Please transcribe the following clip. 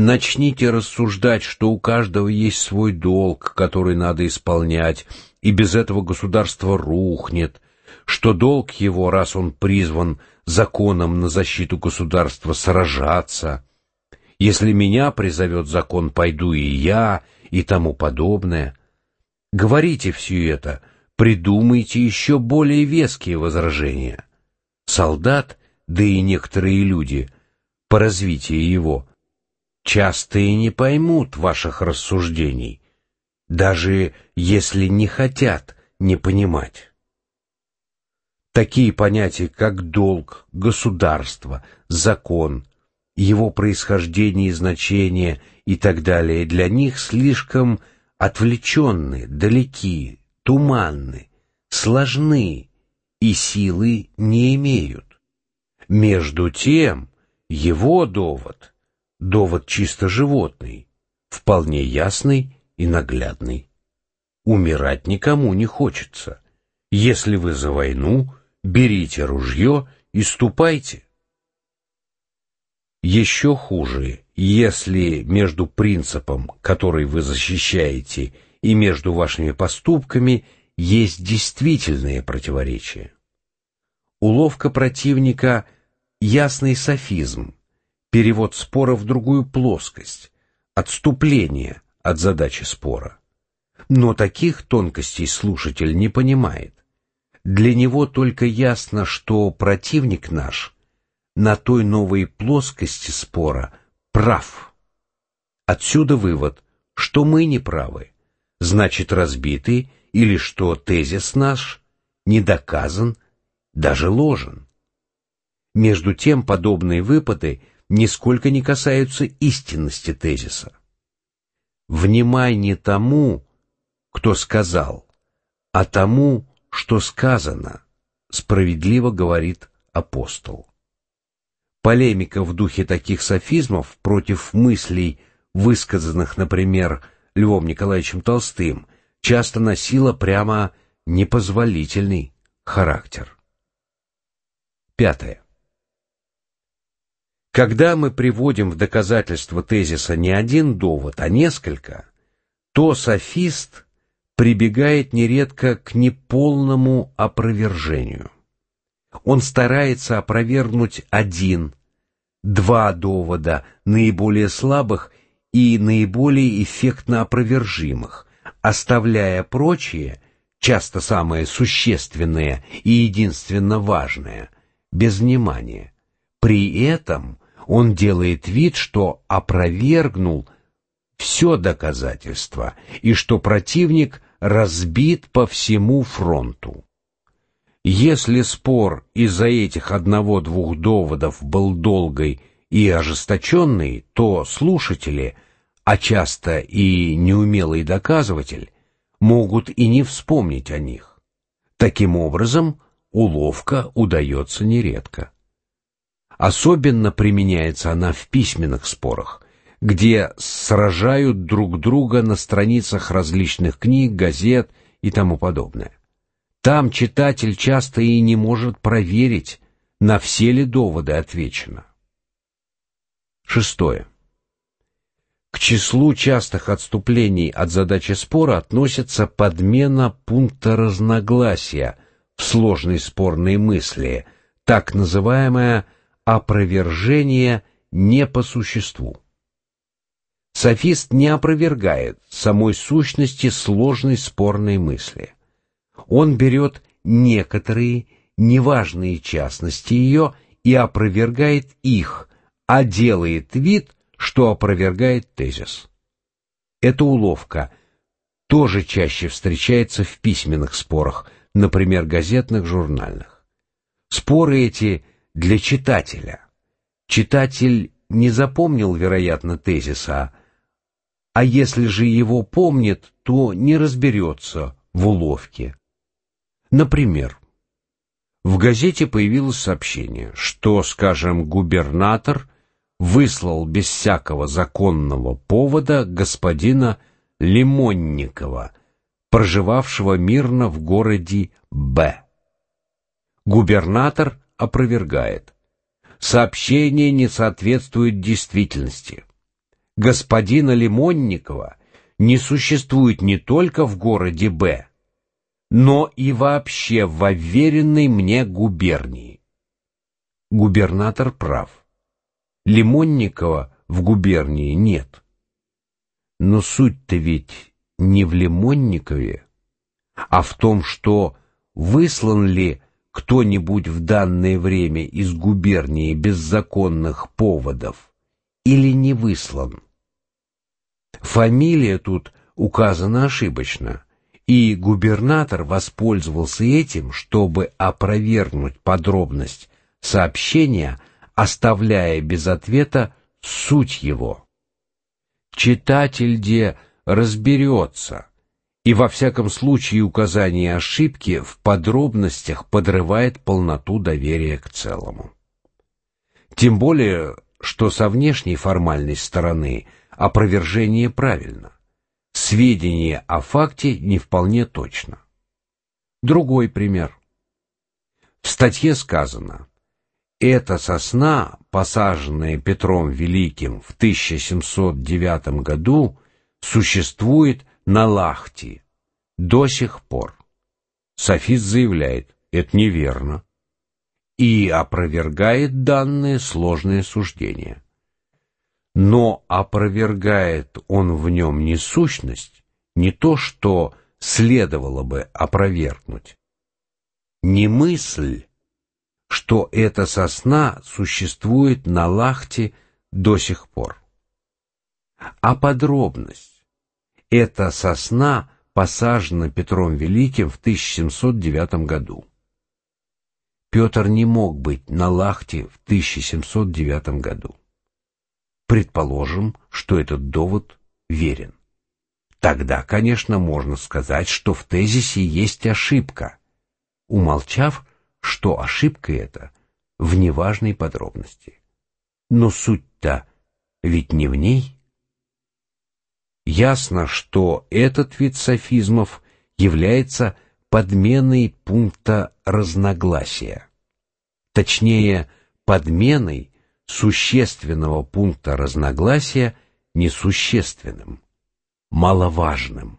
Начните рассуждать, что у каждого есть свой долг, который надо исполнять, и без этого государство рухнет, что долг его, раз он призван законом на защиту государства, сражаться. Если меня призовет закон, пойду и я, и тому подобное. Говорите все это, придумайте еще более веские возражения. Солдат, да и некоторые люди, по развитию его, часто и не поймут ваших рассуждений, даже если не хотят не понимать. Такие понятия, как долг, государство, закон, его происхождение и значение и так далее, для них слишком отвлеченны, далеки, туманны, сложны и силы не имеют. Между тем, его довод, довод чисто животный, вполне ясный и наглядный. Умирать никому не хочется. Если вы за войну, берите ружье и ступайте. Еще хуже, если между принципом, который вы защищаете, и между вашими поступками есть действительные противоречия. Уловка противника — ясный софизм, перевод спора в другую плоскость, отступление от задачи спора. Но таких тонкостей слушатель не понимает. Для него только ясно, что противник наш на той новой плоскости спора прав. Отсюда вывод, что мы не правы, значит разбиты, или что тезис наш не доказан, даже ложен. Между тем подобные выпады нисколько не касаются истинности тезиса. Внимай не тому, кто сказал, а тому, что сказано, справедливо говорит апостол. Полемика в духе таких софизмов против мыслей, высказанных, например, Львом Николаевичем Толстым, часто носила прямо непозволительный характер. Пятое. Когда мы приводим в доказательство тезиса не один довод, а несколько, то софист прибегает нередко к неполному опровержению. Он старается опровергнуть один, два довода, наиболее слабых и наиболее эффектно опровержимых, оставляя прочие, часто самые существенные и единственно важные, без внимания. При этом он делает вид, что опровергнул все доказательства и что противник разбит по всему фронту. Если спор из-за этих одного-двух доводов был долгой и ожесточенный, то слушатели, а часто и неумелый доказыватель, могут и не вспомнить о них. Таким образом, уловка удается нередко. Особенно применяется она в письменных спорах, где сражают друг друга на страницах различных книг, газет и тому подобное. Там читатель часто и не может проверить, на все ли доводы отвечено. Шестое. К числу частых отступлений от задачи спора относится подмена пункта разногласия в сложной спорной мысли, так называемая опровержение не по существу. Софист не опровергает самой сущности сложной спорной мысли. Он берет некоторые неважные частности ее и опровергает их, а делает вид, что опровергает тезис. Эта уловка тоже чаще встречается в письменных спорах, например, газетных, журнальных. Споры эти – для читателя. Читатель не запомнил, вероятно, тезиса, а если же его помнит, то не разберется в уловке. Например, в газете появилось сообщение, что, скажем, губернатор выслал без всякого законного повода господина Лимонникова, проживавшего мирно в городе Б. Губернатор опровергает. Сообщение не соответствует действительности. господина Лимонникова не существует не только в городе Б, но и вообще в уверенной мне губернии. Губернатор прав. Лимонникова в губернии нет. Но суть-то ведь не в Лимонникове, а в том, что выслан ли кто-нибудь в данное время из губернии без законных поводов или не выслан. Фамилия тут указана ошибочно, и губернатор воспользовался этим, чтобы опровергнуть подробность сообщения, оставляя без ответа суть его. Читатель где разберется, и во всяком случае указание ошибки в подробностях подрывает полноту доверия к целому. Тем более, что со внешней формальной стороны опровержение правильно. Сведения о факте не вполне точно. Другой пример. В статье сказано, эта сосна, посаженная Петром Великим в 1709 году, существует на Лахти до сих пор. Софист заявляет, это неверно, и опровергает данное сложное суждение. Но опровергает он в нем не сущность, не то, что следовало бы опровергнуть, не мысль, что эта сосна существует на Лахте до сих пор. А подробность. Эта сосна посажена Петром Великим в 1709 году. Петр не мог быть на Лахте в 1709 году. Предположим, что этот довод верен. Тогда, конечно, можно сказать, что в тезисе есть ошибка, умолчав, что ошибка эта в неважной подробности. Но суть-то ведь не в ней. Ясно, что этот вид софизмов является подменой пункта разногласия. Точнее, подменой существенного пункта разногласия несущественным, маловажным.